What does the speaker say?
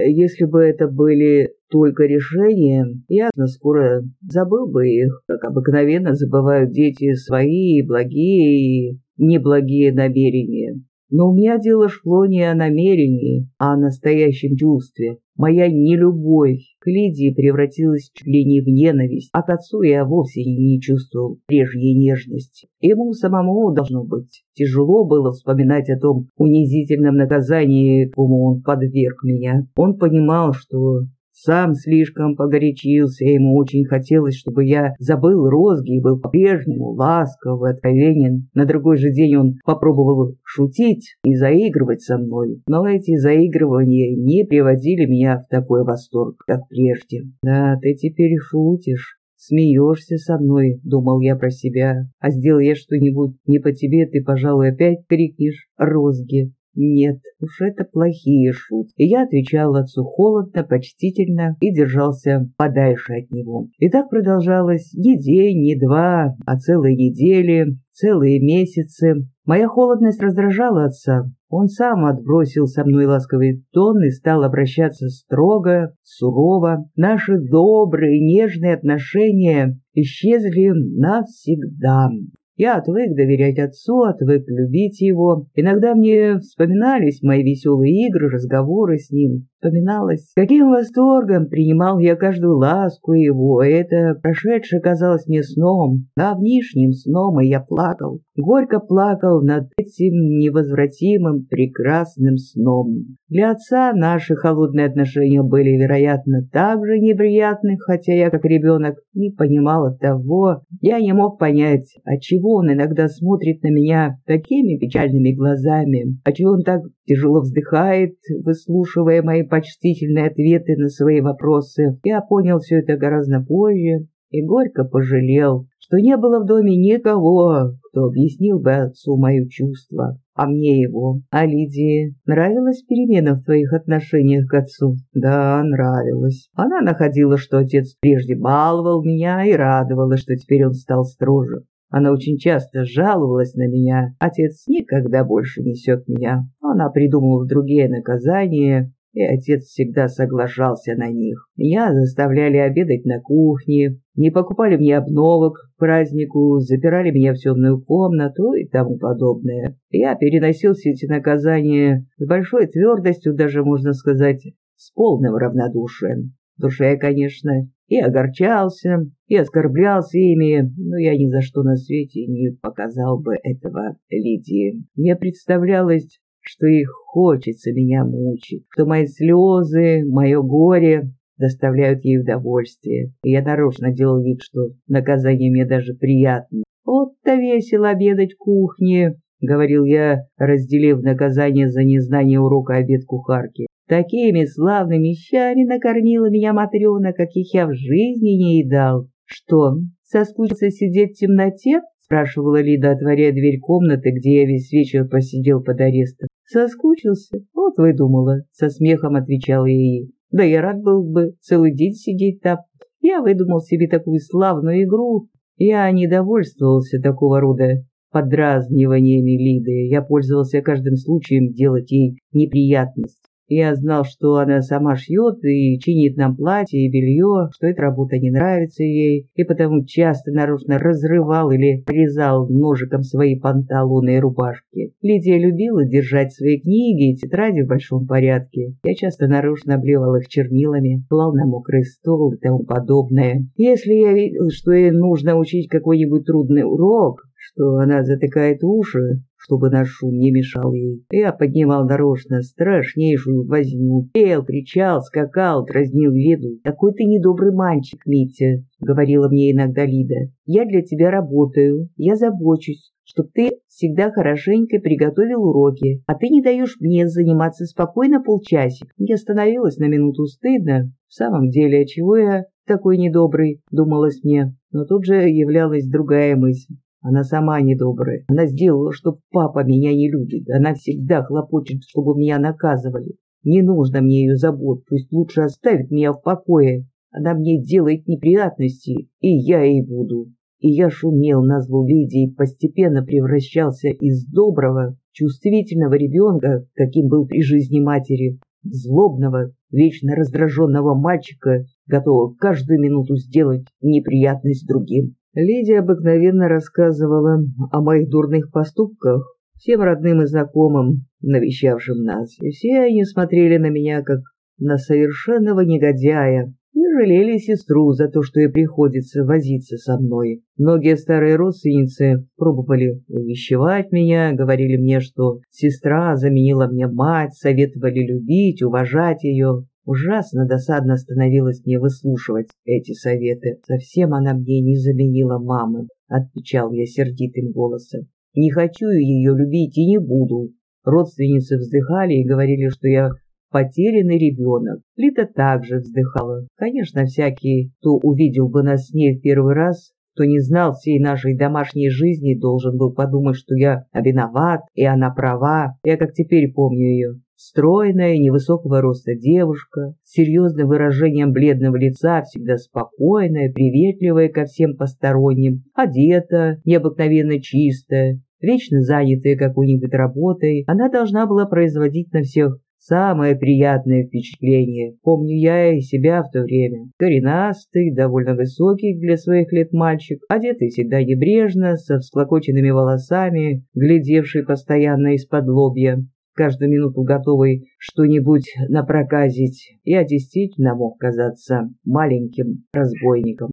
Если бы это были только решения, я скоро забыл бы их, как обыкновенно забывают дети свои благие и неблагие намерения. Но у меня дело шло не о намерении, а о настоящем чувстве. Моя нелюбовь к Лидии превратилась чуть ли не в ненависть, а к отцу я вовсе не чувствовал прежней нежности. Ему самому, должно быть, тяжело было вспоминать о том унизительном наказании, кому он подверг меня. Он понимал, что сам слишком погорячился, ему очень хотелось, чтобы я забыл розги и был по-прежнему ласков и откровенен. На другой же день он попробовал шутить и заигрывать со мной, но эти заигрывания не приводили меня в такой восторг, как прежде. «Да, ты теперь шутишь», «Смеешься со мной», — думал я про себя. «А сделай я что-нибудь не по тебе, ты, пожалуй, опять крикнешь «розги». Нет, уж это плохие шутки. И я отвечал отцу холодно, почтительно и держался подальше от него. И так продолжалось не день, не два, а целые недели, целые месяцы. Моя холодность раздражала отца. Он сам отбросил со мной ласковый тон и стал обращаться строго, сурово. Наши добрые, нежные отношения исчезли навсегда. Я отвык доверять отцу, отвык любить его. Иногда мне вспоминались мои веселые игры, разговоры с ним. Вспоминалось, каким восторгом принимал я каждую ласку его. Это прошедшее казалось мне сном, давнишним сном, и я плакал. Горько плакал над этим невозвратимым прекрасным сном. Для отца наши холодные отношения были, вероятно, так же неприятны, хотя я, как ребенок, не понимал того. Я не мог понять, отчего чего он иногда смотрит на меня такими печальными глазами, а чего он так тяжело вздыхает, выслушивая мои почтительные ответы на свои вопросы. Я понял все это гораздо позже и горько пожалел, что не было в доме никого, кто объяснил бы отцу мое чувство, а мне его. А Лидии нравилась перемена в твоих отношениях к отцу? Да, нравилась. Она находила, что отец прежде баловал меня и радовалась, что теперь он стал строже. Она очень часто жаловалась на меня. Отец никогда больше несет меня. Она придумала другие наказания, и отец всегда соглашался на них. Меня заставляли обедать на кухне, не покупали мне обновок к празднику, запирали меня в темную комнату и тому подобное. Я переносил все эти наказания с большой твердостью, даже можно сказать, с полным равнодушием. В душе, конечно, и огорчался, и оскорблялся ими, но я ни за что на свете не показал бы этого Лидии. Мне представлялось, что их хочется меня мучить, что мои слезы, мое горе доставляют ей удовольствие, и я нарочно делал вид, что наказание мне даже приятно. Вот-то весело обедать в кухне, — говорил я, разделив наказание за незнание урока обед кухарки. Такими славными щами накормила меня Матрена, каких я в жизни не едал. Что, соскучился сидеть в темноте? спрашивала Лида, отворяя дверь комнаты, где я весь вечер посидел под арестом. Соскучился? Вот выдумала, со смехом отвечал я ей. Да я рад был бы целый день сидеть там. Я выдумал себе такую славную игру. Я не довольствовался такого рода подразниваниями Лиды. Я пользовался каждым случаем делать ей неприятность. Я знал, что она сама шьет и чинит нам платье и белье, что эта работа не нравится ей, и потому часто нарочно разрывал или резал ножиком свои панталоны и рубашки. Лидия любила держать свои книги и тетради в большом порядке. Я часто нарочно обливал их чернилами, клал на мокрый стол и тому подобное. Если я видел, что ей нужно учить какой-нибудь трудный урок, что она затыкает уши, чтобы наш шум не мешал ей. Я поднимал нарочно страшнейшую возню, пел, кричал, скакал, дразнил Лиду. «Такой ты недобрый мальчик, Митя», — говорила мне иногда Лида. «Я для тебя работаю, я забочусь, чтоб ты всегда хорошенько приготовил уроки, а ты не даешь мне заниматься спокойно полчасик». Мне становилось на минуту стыдно. В самом деле, чего я такой недобрый, думалось мне, но тут же являлась другая мысль. Она сама недобрая. Она сделала, что папа меня не любит. Она всегда хлопочет, чтобы меня наказывали. Не нужно мне ее забот, пусть лучше оставит меня в покое. Она мне делает неприятности, и я ей буду. И я шумел на злу Лидии постепенно превращался из доброго, чувствительного ребенка, каким был при жизни матери, злобного, вечно раздраженного мальчика, готового каждую минуту сделать неприятность другим. Лидия обыкновенно рассказывала о моих дурных поступках всем родным и знакомым, навещавшим нас, и все они смотрели на меня как на совершенного негодяя, и жалели сестру за то, что ей приходится возиться со мной. Многие старые родственницы пробовали увещевать меня, говорили мне, что сестра заменила мне мать, советовали любить, уважать ее. Ужасно досадно становилось мне выслушивать эти советы. Совсем она мне не заменила мамы, отвечал я сердитым голосом. Не хочу ее любить и не буду. Родственницы вздыхали и говорили, что я потерянный ребенок. Лита также вздыхала. Конечно, всякий, кто увидел бы нас с ней в первый раз, кто не знал всей нашей домашней жизни, должен был подумать, что я виноват, и она права. Я как теперь помню ее. Стройная, невысокого роста девушка, с серьезным выражением бледного лица, всегда спокойная, приветливая ко всем посторонним, одета, необыкновенно чистая, вечно занятая какой-нибудь работой, она должна была производить на всех Самое приятное впечатление. Помню я и себя в то время. Коренастый, довольно высокий для своих лет мальчик, одетый всегда небрежно, со всклокоченными волосами, глядевший постоянно из-под лобья, каждую минуту готовый что-нибудь напроказить. Я действительно мог казаться маленьким разбойником.